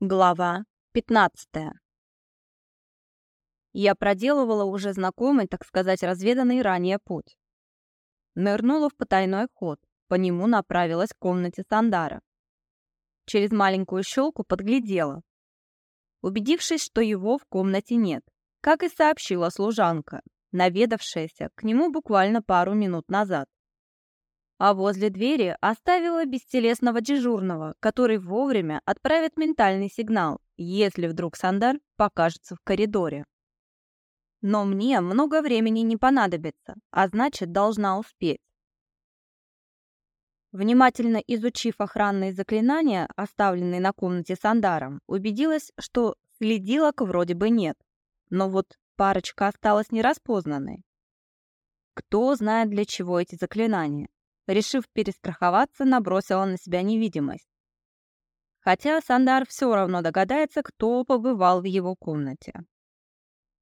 Глава 15. Я проделывала уже знакомый, так сказать, разведанный ранее путь. Нырнула в потайной ход, по нему направилась к комнате Сандара. Через маленькую щелку подглядела. Убедившись, что его в комнате нет, как и сообщила служанка, наведавшаяся к нему буквально пару минут назад а возле двери оставила бестелесного дежурного, который вовремя отправит ментальный сигнал, если вдруг Сандар покажется в коридоре. Но мне много времени не понадобится, а значит, должна успеть. Внимательно изучив охранные заклинания, оставленные на комнате Сандаром, убедилась, что следилок вроде бы нет. Но вот парочка осталась нераспознанной. Кто знает, для чего эти заклинания? Решив перестраховаться, набросила на себя невидимость. Хотя Сандар все равно догадается, кто побывал в его комнате.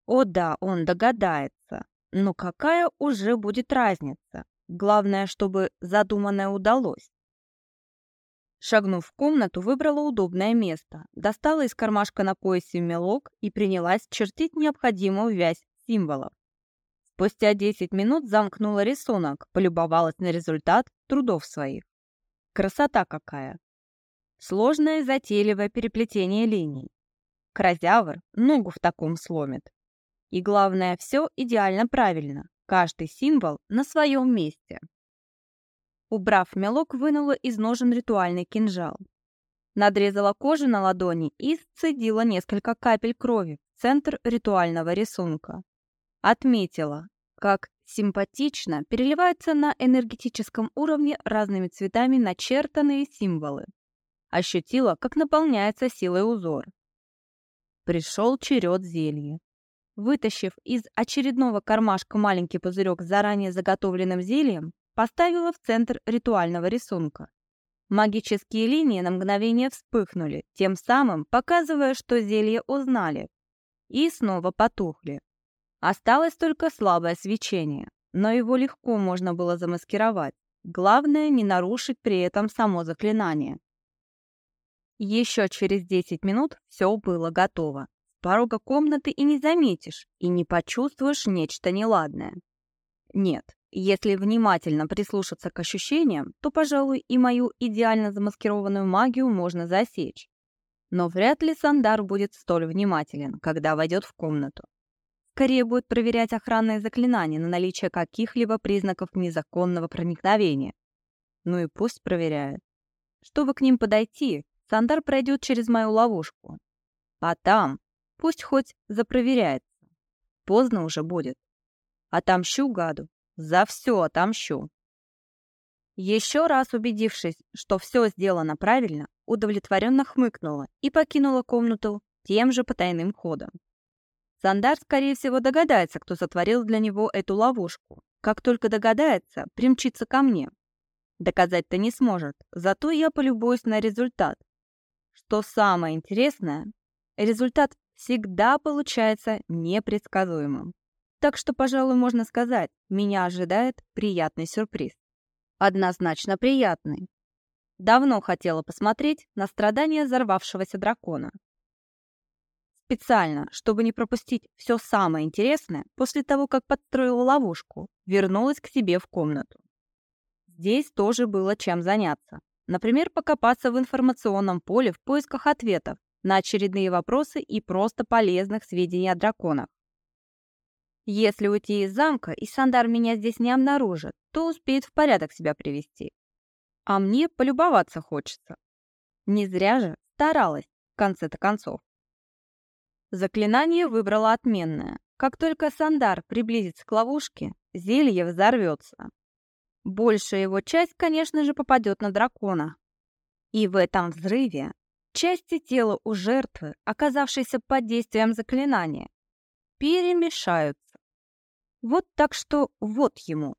О да, он догадается. Но какая уже будет разница? Главное, чтобы задуманное удалось. Шагнув в комнату, выбрала удобное место, достала из кармашка на поясе мелок и принялась чертить необходимую вязь символов. Спустя 10 минут замкнула рисунок, полюбовалась на результат трудов своих. Красота какая! Сложное затейливое переплетение линий. Кразявр ногу в таком сломит. И главное, все идеально правильно. Каждый символ на своем месте. Убрав мелок, вынула из ножен ритуальный кинжал. Надрезала кожу на ладони и сцедила несколько капель крови в центр ритуального рисунка. Отметила, как симпатично переливаются на энергетическом уровне разными цветами начертанные символы. Ощутила, как наполняется силой узор. Пришел черед зелья. Вытащив из очередного кармашка маленький пузырек с заранее заготовленным зельем, поставила в центр ритуального рисунка. Магические линии на мгновение вспыхнули, тем самым показывая, что зелье узнали, и снова потухли. Осталось только слабое свечение, но его легко можно было замаскировать. Главное, не нарушить при этом само заклинание. Еще через 10 минут все было готово. С порога комнаты и не заметишь, и не почувствуешь нечто неладное. Нет, если внимательно прислушаться к ощущениям, то, пожалуй, и мою идеально замаскированную магию можно засечь. Но вряд ли Сандар будет столь внимателен, когда войдет в комнату скорее будет проверять охранные заклинания на наличие каких-либо признаков незаконного проникновения. Ну и пусть проверяет. Чтобы к ним подойти, Сандар пройдет через мою ловушку. А там пусть хоть запроверяется. Поздно уже будет. Отомщу гаду. За все отомщу. Еще раз убедившись, что все сделано правильно, удовлетворенно хмыкнула и покинула комнату тем же потайным ходом. Сандар, скорее всего, догадается, кто сотворил для него эту ловушку. Как только догадается, примчится ко мне. Доказать-то не сможет, зато я полюбуюсь на результат. Что самое интересное, результат всегда получается непредсказуемым. Так что, пожалуй, можно сказать, меня ожидает приятный сюрприз. Однозначно приятный. Давно хотела посмотреть на страдания взорвавшегося дракона. Специально, чтобы не пропустить все самое интересное, после того, как подстроила ловушку, вернулась к себе в комнату. Здесь тоже было чем заняться. Например, покопаться в информационном поле в поисках ответов на очередные вопросы и просто полезных сведений о драконах. Если уйти из замка, и Сандар меня здесь не обнаружит, то успеет в порядок себя привести. А мне полюбоваться хочется. Не зря же старалась, в конце-то концов. Заклинание выбрала отменное. Как только Сандар приблизится к ловушке, зелье взорвется. Большая его часть, конечно же, попадет на дракона. И в этом взрыве части тела у жертвы, оказавшейся под действием заклинания, перемешаются. Вот так что вот ему.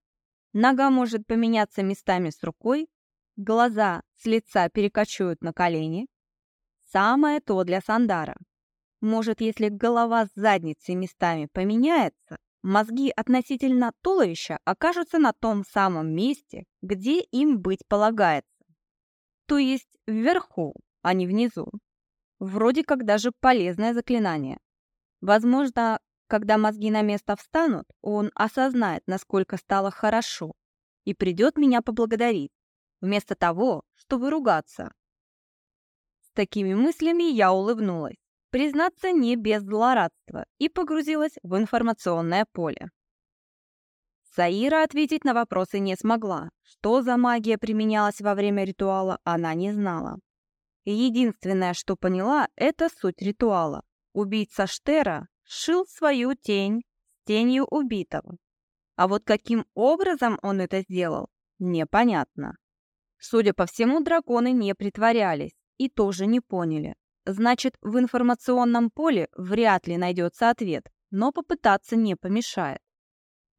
Нога может поменяться местами с рукой, глаза с лица перекочуют на колени. Самое то для Сандара. Может, если голова с задницей местами поменяется, мозги относительно туловища окажутся на том самом месте, где им быть полагается. То есть вверху, а не внизу. Вроде как даже полезное заклинание. Возможно, когда мозги на место встанут, он осознает, насколько стало хорошо, и придет меня поблагодарить, вместо того, чтобы ругаться. С такими мыслями я улыбнулась, признаться не без злорадства, и погрузилась в информационное поле. Саира ответить на вопросы не смогла. Что за магия применялась во время ритуала, она не знала. Единственное, что поняла, это суть ритуала. Убийца Штера шил свою тень с тенью убитого. А вот каким образом он это сделал, непонятно. Судя по всему, драконы не притворялись и тоже не поняли. Значит, в информационном поле вряд ли найдется ответ, но попытаться не помешает.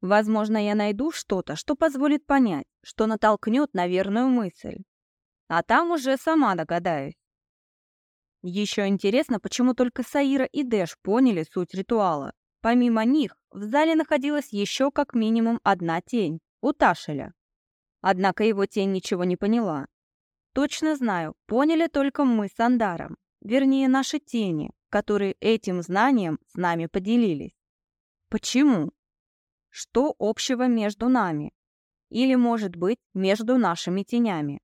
Возможно, я найду что-то, что позволит понять, что натолкнет на верную мысль. А там уже сама догадаюсь. Еще интересно, почему только Саира и Дэш поняли суть ритуала. Помимо них, в зале находилась еще как минимум одна тень — у Ташеля. Однако его тень ничего не поняла. Точно знаю, поняли только мы с Андаром, вернее, наши тени, которые этим знанием с нами поделились. Почему? Что общего между нами? Или, может быть, между нашими тенями?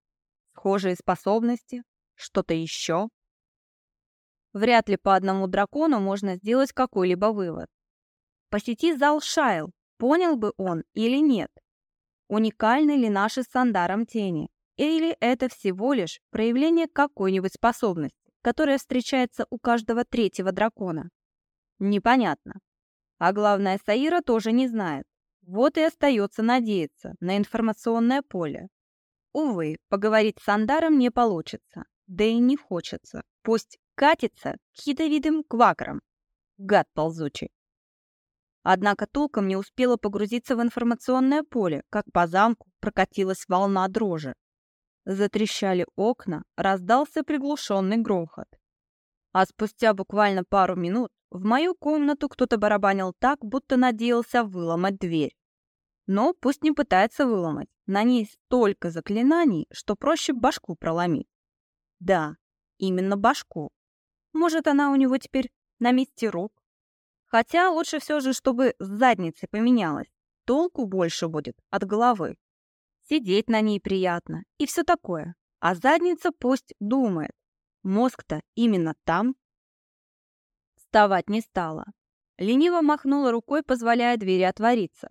Схожие способности? Что-то еще? Вряд ли по одному дракону можно сделать какой-либо вывод. Посети зал Шайл, понял бы он или нет. Уникальны ли наши с Сандаром тени? Или это всего лишь проявление какой-нибудь способности, которая встречается у каждого третьего дракона? Непонятно. А главное, Саира тоже не знает. Вот и остается надеяться на информационное поле. Увы, поговорить с Андаром не получится. Да и не хочется. Пусть катится к ядовитым квакрам. Гад ползучий. Однако толком не успела погрузиться в информационное поле, как по замку прокатилась волна дрожи. Затрещали окна, раздался приглушенный грохот. А спустя буквально пару минут в мою комнату кто-то барабанил так, будто надеялся выломать дверь. Но пусть не пытается выломать. На ней столько заклинаний, что проще башку проломить. Да, именно башку. Может, она у него теперь на месте рук? Хотя лучше все же, чтобы с задницей поменялась. Толку больше будет от головы. Сидеть на ней приятно и все такое. А задница пусть думает. Мозг-то именно там, Вставать не стала. Лениво махнула рукой, позволяя двери отвориться.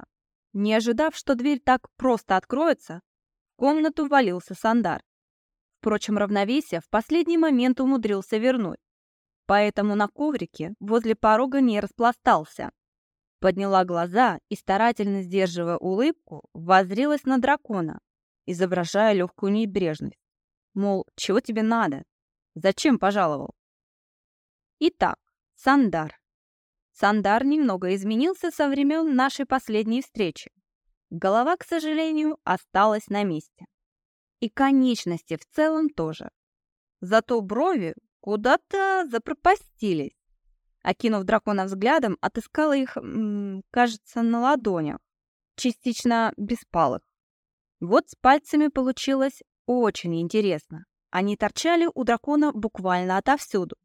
Не ожидав, что дверь так просто откроется, в комнату ввалился Сандар. Впрочем, равновесие в последний момент умудрился вернуть. Поэтому на коврике возле порога не распластался. Подняла глаза и, старательно сдерживая улыбку, воззрелась на дракона, изображая легкую небрежность. Мол, чего тебе надо? Зачем пожаловал? Итак, Сандар. Сандар немного изменился со времен нашей последней встречи. Голова, к сожалению, осталась на месте. И конечности в целом тоже. Зато брови куда-то запропастились. Окинув дракона взглядом, отыскала их, кажется, на ладонях, частично беспалых. Вот с пальцами получилось очень интересно. Они торчали у дракона буквально отовсюду.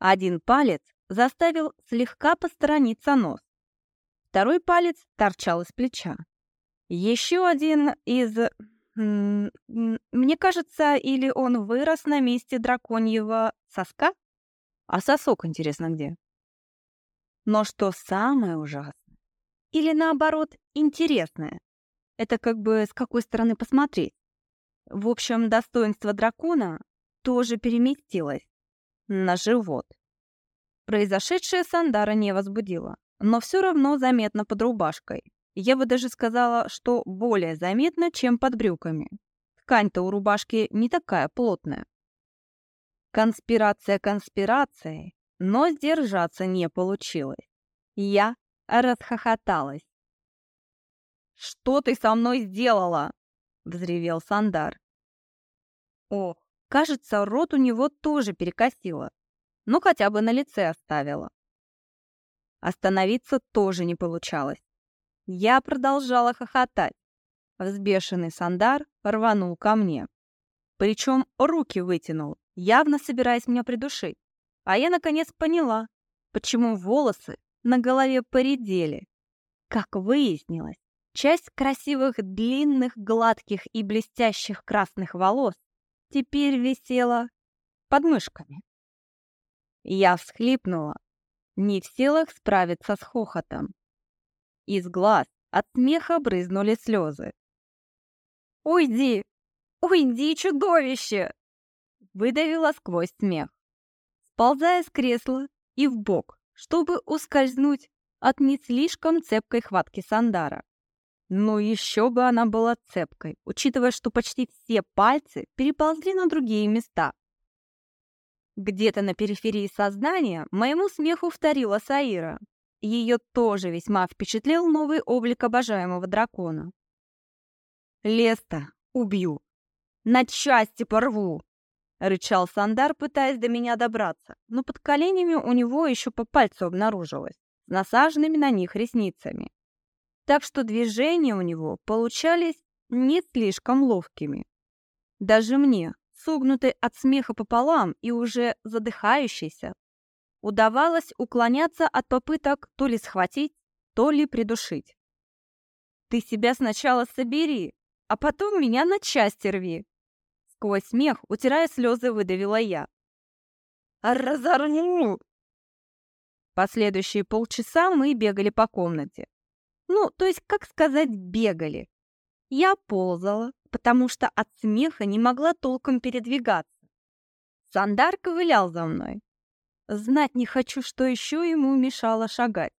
Один палец заставил слегка посторониться нос. Второй палец торчал из плеча. Еще один из... Мне кажется, или он вырос на месте драконьего соска? А сосок, интересно, где? Но что самое ужасное? Или наоборот, интересное? Это как бы с какой стороны посмотреть. В общем, достоинство дракона тоже переместилось на живот. Произошедшее Сандара не возбудило, но все равно заметно под рубашкой. Я бы даже сказала, что более заметно, чем под брюками. Ткань-то у рубашки не такая плотная. Конспирация конспирацией, но сдержаться не получилось. Я расхохоталась. «Что ты со мной сделала?» — взревел Сандар. Ох, кажется, рот у него тоже перекосило но хотя бы на лице оставила. Остановиться тоже не получалось. Я продолжала хохотать. Взбешенный Сандар рванул ко мне. Причем руки вытянул, явно собираясь меня придушить. А я наконец поняла, почему волосы на голове поредели. Как выяснилось, часть красивых длинных, гладких и блестящих красных волос теперь висела под мышками. Я всхлипнула, не в силах справиться с хохотом. Из глаз от смеха брызнули слезы. «Уйди! Уйди, чудовище!» Выдавила сквозь смех, сползая с кресла и в бок, чтобы ускользнуть от не слишком цепкой хватки Сандара. Но еще бы она была цепкой, учитывая, что почти все пальцы переползли на другие места. Где-то на периферии сознания моему смеху вторила Саира. Ее тоже весьма впечатлил новый облик обожаемого дракона. «Леста, убью! На части порву!» — рычал Сандар, пытаясь до меня добраться, но под коленями у него еще по пальцу обнаружилось, с насаженными на них ресницами. Так что движения у него получались не слишком ловкими. Даже мне, согнутый от смеха пополам и уже задыхающийся, удавалось уклоняться от попыток то ли схватить, то ли придушить. «Ты себя сначала собери, а потом меня на части рви!» Сквозь смех, утирая слезы, выдавила я. «Разорву!» Последующие полчаса мы бегали по комнате. Ну, то есть, как сказать, бегали. Я ползала, потому что от смеха не могла толком передвигаться. Сандар ковылял за мной. Знать не хочу, что еще ему мешало шагать.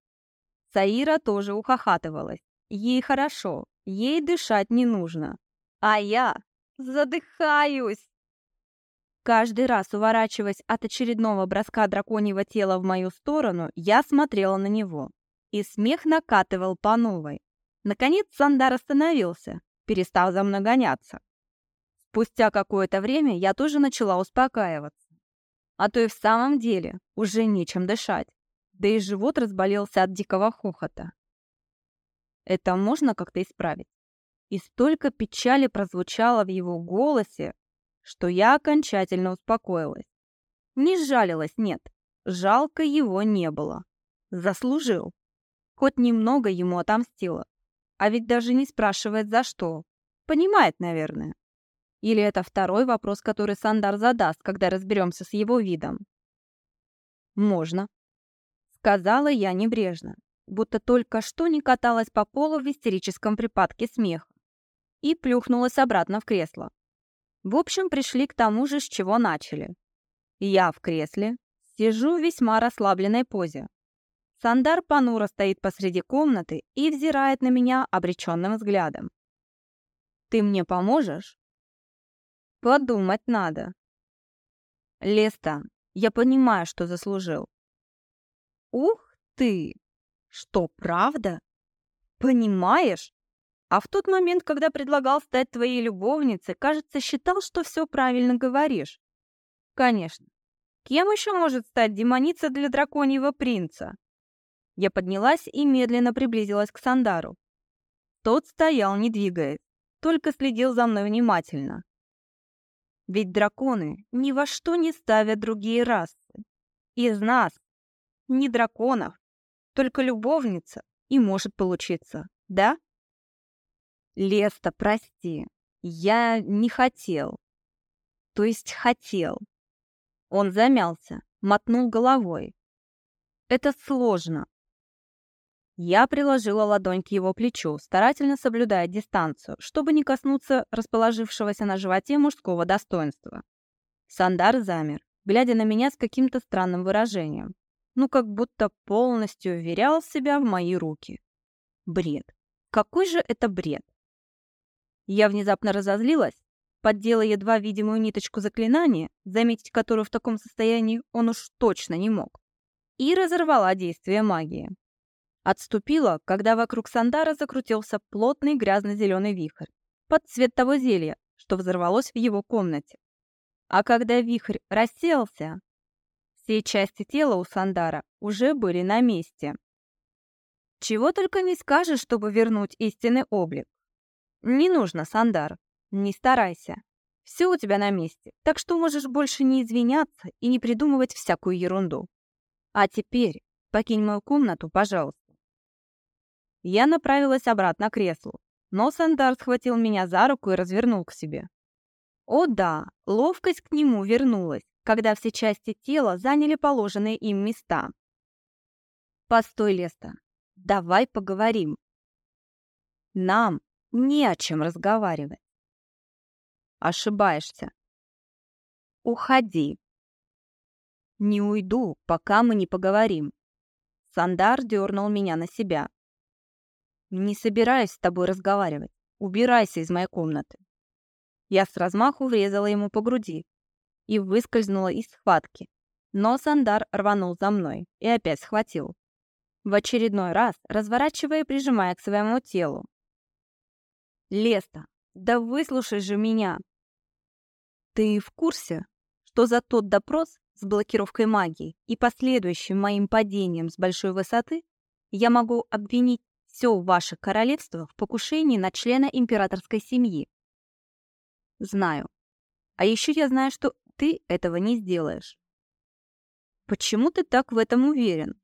Саира тоже ухахатывалась. Ей хорошо, ей дышать не нужно. А я задыхаюсь. Каждый раз, уворачиваясь от очередного броска драконьего тела в мою сторону, я смотрела на него. И смех накатывал по новой. Наконец Сандар остановился, перестал за мной гоняться. Спустя какое-то время я тоже начала успокаиваться. А то и в самом деле уже нечем дышать. Да и живот разболелся от дикого хохота. Это можно как-то исправить? И столько печали прозвучало в его голосе, что я окончательно успокоилась. Не сжалилась, нет. Жалко его не было. Заслужил. Хоть немного ему отомстила. А ведь даже не спрашивает, за что. Понимает, наверное. Или это второй вопрос, который Сандар задаст, когда разберемся с его видом? Можно. Сказала я небрежно, будто только что не каталась по полу в истерическом припадке смеха. И плюхнулась обратно в кресло. В общем, пришли к тому же, с чего начали. Я в кресле, сижу в весьма расслабленной позе. Сандар понуро стоит посреди комнаты и взирает на меня обреченным взглядом. «Ты мне поможешь?» «Подумать надо». «Леста, я понимаю, что заслужил». «Ух ты! Что, правда? Понимаешь? А в тот момент, когда предлагал стать твоей любовницей, кажется, считал, что все правильно говоришь. Конечно. Кем еще может стать демоница для драконьего принца? Я поднялась и медленно приблизилась к Сандару. Тот стоял, не двигаясь, только следил за мной внимательно. Ведь драконы ни во что не ставят другие расы. Из нас, не драконов, только любовница и может получиться, да? Леста, прости, я не хотел. То есть хотел. Он замялся, мотнул головой. Это сложно. Я приложила ладонь к его плечу, старательно соблюдая дистанцию, чтобы не коснуться расположившегося на животе мужского достоинства. Сандар замер, глядя на меня с каким-то странным выражением. Ну, как будто полностью уверял себя в мои руки. Бред. Какой же это бред? Я внезапно разозлилась, поддела едва видимую ниточку заклинания, заметить которую в таком состоянии он уж точно не мог, и разорвала действие магии. Отступила, когда вокруг Сандара закрутился плотный грязно-зеленый вихрь, под цвет того зелья, что взорвалось в его комнате. А когда вихрь рассеялся, все части тела у Сандара уже были на месте. Чего только не скажешь, чтобы вернуть истинный облик. Не нужно, Сандар, не старайся. Все у тебя на месте, так что можешь больше не извиняться и не придумывать всякую ерунду. А теперь покинь мою комнату, пожалуйста. Я направилась обратно к креслу, но Сандар схватил меня за руку и развернул к себе. О да, ловкость к нему вернулась, когда все части тела заняли положенные им места. «Постой, Леста, давай поговорим. Нам не о чем разговаривать». Ошибаешься. Уходи. Не уйду, пока мы не поговорим. Сандар дернул меня на себя. Не собираюсь с тобой разговаривать. Убирайся из моей комнаты. Я с размаху врезала ему по груди и выскользнула из схватки. Но Сандар рванул за мной и опять схватил. В очередной раз разворачивая и прижимая к своему телу. «Леста, да выслушай же меня!» Ты в курсе, что за тот допрос с блокировкой магии и последующим моим падением с большой высоты я могу обвинить все ваше королевство в покушении на члена императорской семьи? Знаю. А еще я знаю, что ты этого не сделаешь. Почему ты так в этом уверен?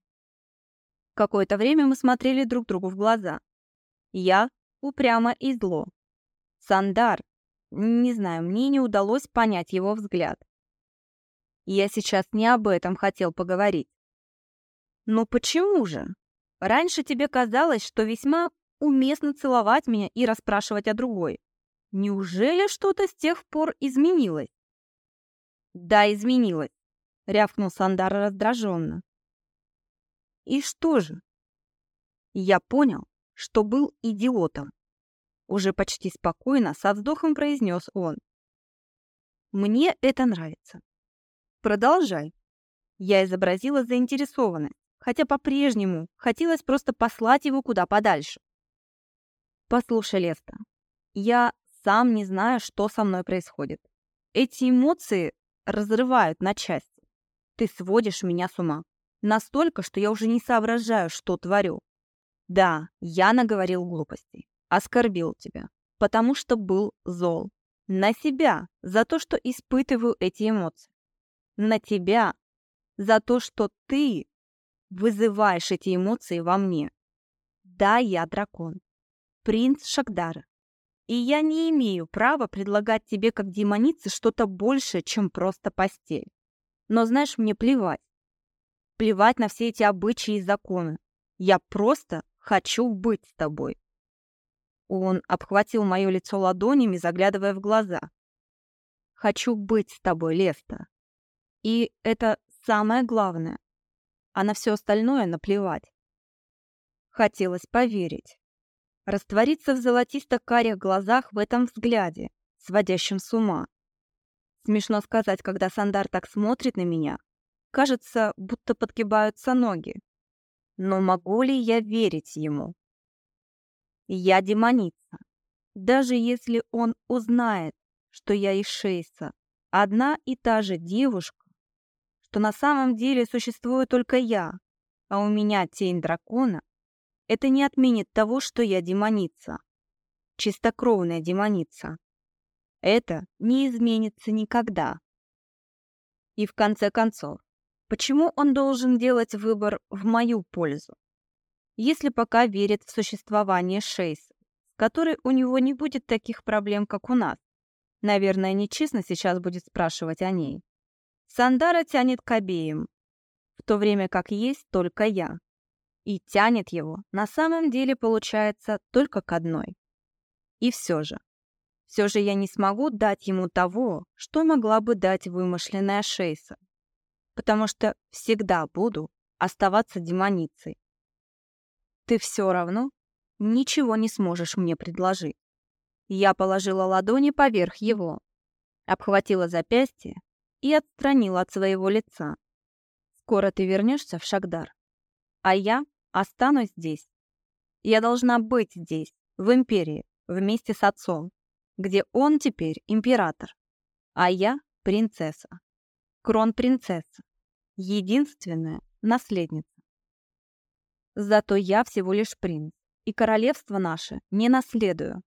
Какое-то время мы смотрели друг другу в глаза. Я упрямо и зло. Сандар не знаю, мне не удалось понять его взгляд. Я сейчас не об этом хотел поговорить. Ну почему же? Раньше тебе казалось, что весьма уместно целовать меня и расспрашивать о другой. Неужели что-то с тех пор изменилось? Да, изменилось, рявкнул Сандар раздраженно. И что же? Я понял, что был идиотом. Уже почти спокойно, со вздохом произнес он. «Мне это нравится. Продолжай». Я изобразила заинтересованность, хотя по-прежнему хотелось просто послать его куда подальше. «Послушай, Леста, я сам не знаю, что со мной происходит. Эти эмоции разрывают на части. Ты сводишь меня с ума. Настолько, что я уже не соображаю, что творю. Да, я наговорил глупостей оскорбил тебя, потому что был зол. На себя за то, что испытываю эти эмоции. На тебя за то, что ты вызываешь эти эмоции во мне. Да, я дракон. Принц Шагдара. И я не имею права предлагать тебе как демонице что-то большее, чем просто постель. Но знаешь, мне плевать. Плевать на все эти обычаи и законы. Я просто хочу быть с тобой. Он обхватил мое лицо ладонями, заглядывая в глаза. «Хочу быть с тобой, Леста. И это самое главное. А на все остальное наплевать». Хотелось поверить. Раствориться в золотисто-карих глазах в этом взгляде, сводящем с ума. Смешно сказать, когда Сандар так смотрит на меня. Кажется, будто подгибаются ноги. Но могу ли я верить ему? Я демоница. Даже если он узнает, что я из Шейса, одна и та же девушка, что на самом деле существую только я, а у меня тень дракона, это не отменит того, что я демоница. Чистокровная демоница. Это не изменится никогда. И в конце концов, почему он должен делать выбор в мою пользу? если пока верит в существование Шейса, с которой у него не будет таких проблем, как у нас. Наверное, нечестно сейчас будет спрашивать о ней. Сандара тянет к обеим, в то время как есть только я. И тянет его, на самом деле, получается, только к одной. И все же. Все же я не смогу дать ему того, что могла бы дать вымышленная Шейса. Потому что всегда буду оставаться демоницей ты все равно ничего не сможешь мне предложить. Я положила ладони поверх его, обхватила запястье и отстранила от своего лица. Скоро ты вернешься в Шагдар, а я останусь здесь. Я должна быть здесь, в Империи, вместе с отцом, где он теперь император, а я принцесса, крон-принцесса, единственная наследница. Зато я всего лишь принц, и королевство наше не наследую.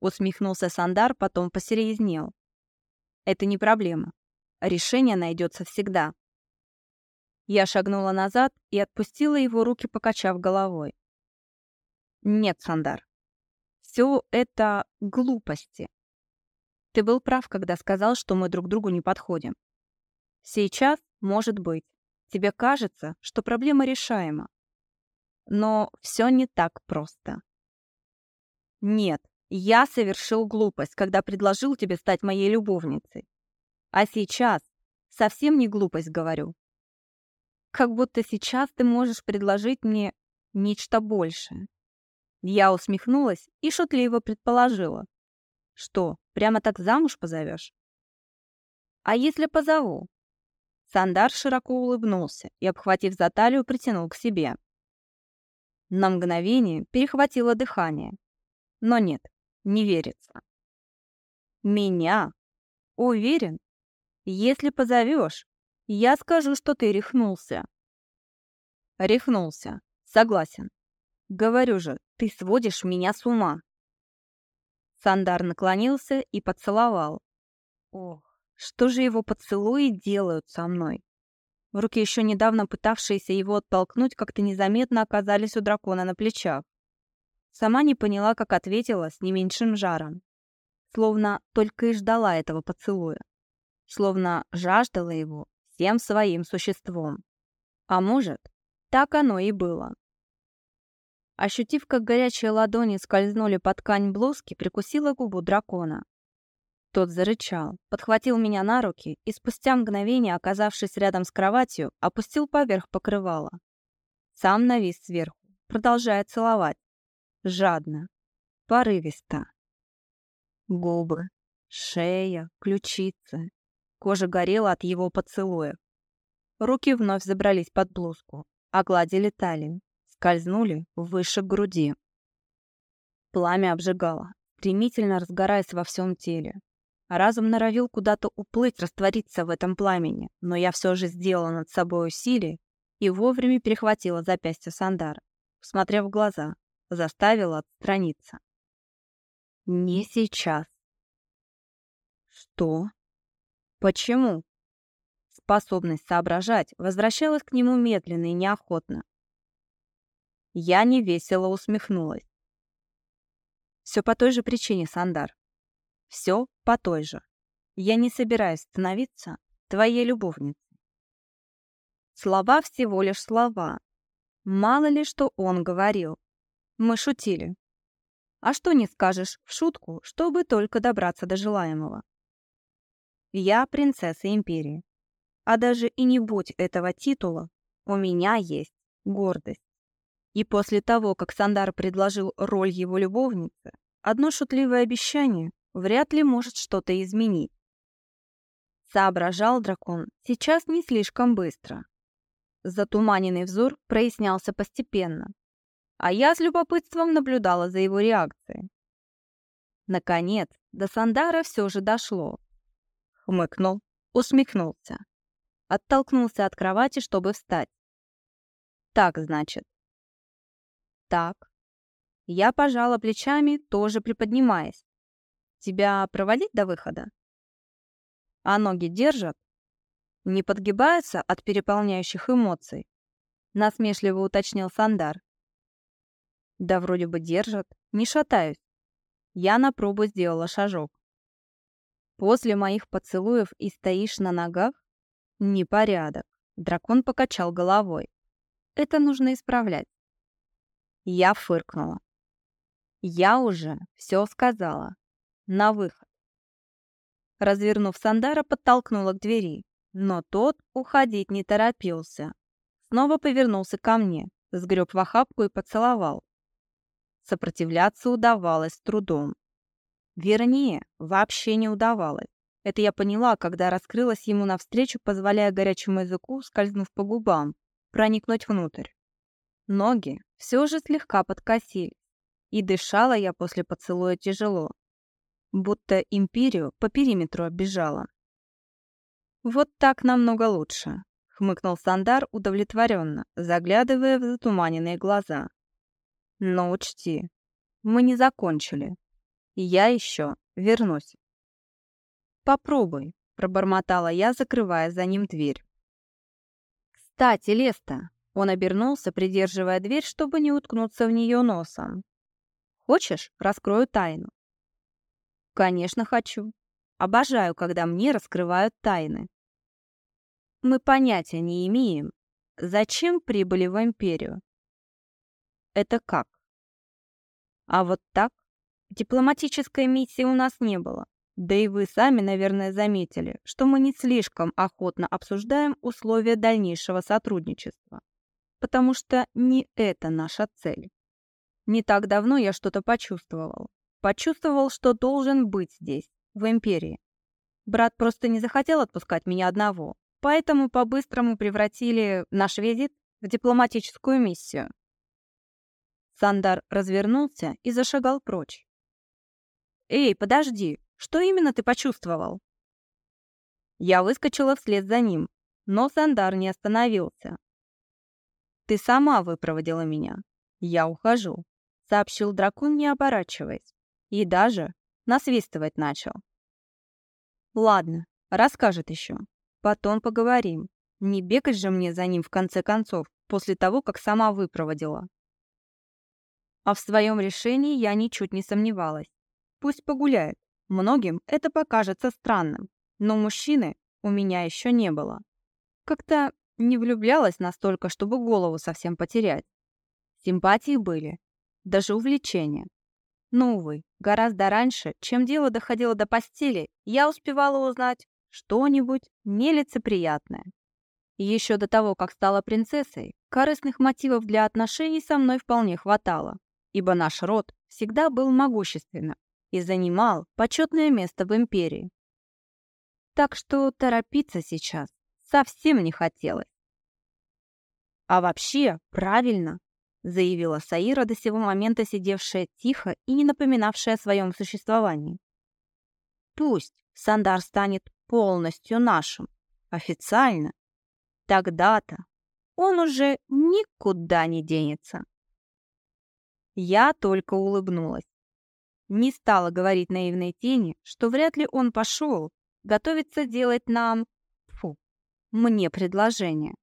Усмехнулся Сандар, потом посерьезнел. Это не проблема. Решение найдется всегда. Я шагнула назад и отпустила его руки, покачав головой. Нет, Сандар. Все это глупости. Ты был прав, когда сказал, что мы друг другу не подходим. Сейчас, может быть, тебе кажется, что проблема решаема. Но все не так просто. Нет, я совершил глупость, когда предложил тебе стать моей любовницей. А сейчас совсем не глупость говорю. Как будто сейчас ты можешь предложить мне нечто большее. Я усмехнулась и шутливо предположила. Что, прямо так замуж позовешь? А если позову? Сандар широко улыбнулся и, обхватив за талию, притянул к себе. На мгновение перехватило дыхание. Но нет, не верится. Меня? Уверен? Если позовешь, я скажу, что ты рехнулся. Рехнулся. Согласен. Говорю же, ты сводишь меня с ума. Сандар наклонился и поцеловал. Ох, что же его поцелуи делают со мной? Руки, еще недавно пытавшиеся его оттолкнуть, как-то незаметно оказались у дракона на плечах. Сама не поняла, как ответила с не меньшим жаром. Словно только и ждала этого поцелуя. Словно жаждала его всем своим существом. А может, так оно и было. Ощутив, как горячие ладони скользнули под ткань блузки, прикусила губу дракона. Тот зарычал, подхватил меня на руки и спустя мгновение, оказавшись рядом с кроватью, опустил поверх покрывала. Сам навис сверху, продолжая целовать. Жадно, порывисто. Губы, шея, ключицы. Кожа горела от его поцелуя. Руки вновь забрались под блузку, огладили талию скользнули выше груди. Пламя обжигало, стремительно разгораясь во всем теле. Разум норовил куда-то уплыть, раствориться в этом пламени, но я все же сделала над собой усилие и вовремя перехватила запястье Сандара, смотрев в глаза, заставила отстраниться. «Не сейчас». «Что? Почему?» Способность соображать возвращалась к нему медленно и неохотно, я невесело усмехнулась. Все по той же причине, Сандар. Все по той же. Я не собираюсь становиться твоей любовницей. Слова всего лишь слова. Мало ли, что он говорил. Мы шутили. А что не скажешь в шутку, чтобы только добраться до желаемого? Я принцесса империи. А даже и не будь этого титула, у меня есть гордость. И после того, как Сандар предложил роль его любовницы, одно шутливое обещание вряд ли может что-то изменить. Соображал дракон сейчас не слишком быстро. Затуманенный взор прояснялся постепенно, а я с любопытством наблюдала за его реакцией. Наконец, до Сандара все же дошло. Хмыкнул, усмехнулся. Оттолкнулся от кровати, чтобы встать. Так, значит, так. Я пожала плечами, тоже приподнимаясь. Тебя проводить до выхода? А ноги держат? Не подгибаются от переполняющих эмоций? Насмешливо уточнил Сандар. Да вроде бы держат, не шатаюсь. Я на пробу сделала шажок. После моих поцелуев и стоишь на ногах? Непорядок. Дракон покачал головой. Это нужно исправлять. Я фыркнула. Я уже все сказала. На выход. Развернув Сандара, подтолкнула к двери, но тот уходить не торопился. Снова повернулся ко мне, сгреб в охапку и поцеловал. Сопротивляться удавалось с трудом. Вернее, вообще не удавалось. Это я поняла, когда раскрылась ему навстречу, позволяя горячему языку, скользнув по губам, проникнуть внутрь. Ноги все же слегка подкосили, и дышала я после поцелуя тяжело, будто империю по периметру оббежала. «Вот так намного лучше», — хмыкнул Сандар удовлетворенно, заглядывая в затуманенные глаза. «Но учти, мы не закончили, я еще вернусь». «Попробуй», пробормотала я, закрывая за ним дверь. «Кстати, Леста!» Он обернулся, придерживая дверь, чтобы не уткнуться в нее носом. «Хочешь, раскрою тайну?» «Конечно, хочу. Обожаю, когда мне раскрывают тайны. Мы понятия не имеем, зачем прибыли в Империю. Это как? А вот так? Дипломатической миссии у нас не было. Да и вы сами, наверное, заметили, что мы не слишком охотно обсуждаем условия дальнейшего сотрудничества. Потому что не это наша цель. Не так давно я что-то почувствовал. Почувствовал, что должен быть здесь, в Империи. Брат просто не захотел отпускать меня одного, поэтому по-быстрому превратили наш визит в дипломатическую миссию. Сандар развернулся и зашагал прочь. «Эй, подожди, что именно ты почувствовал?» Я выскочила вслед за ним, но Сандар не остановился. «Ты сама выпроводила меня. Я ухожу», — сообщил дракон, не оборачиваясь. И даже насвистывать начал. «Ладно, расскажет еще. Потом поговорим. Не бегать же мне за ним в конце концов, после того, как сама выпроводила». А в своем решении я ничуть не сомневалась. Пусть погуляет. Многим это покажется странным, но мужчины у меня еще не было. Как-то не влюблялась настолько, чтобы голову совсем потерять. Симпатии были, даже увлечения. Но, увы, гораздо раньше, чем дело доходило до постели, я успевала узнать что-нибудь нелицеприятное. еще до того, как стала принцессой, корыстных мотивов для отношений со мной вполне хватало ибо наш род всегда был могущественным и занимал почетное место в империи. Так что торопиться сейчас совсем не хотелось. «А вообще, правильно», — заявила Саира, до сего момента сидевшая тихо и не напоминавшая о своем существовании. «Пусть Сандар станет полностью нашим, официально. Тогда-то он уже никуда не денется». Я только улыбнулась. Не стала говорить наивной тени, что вряд ли он пошел, готовится делать нам, фу, мне предложение.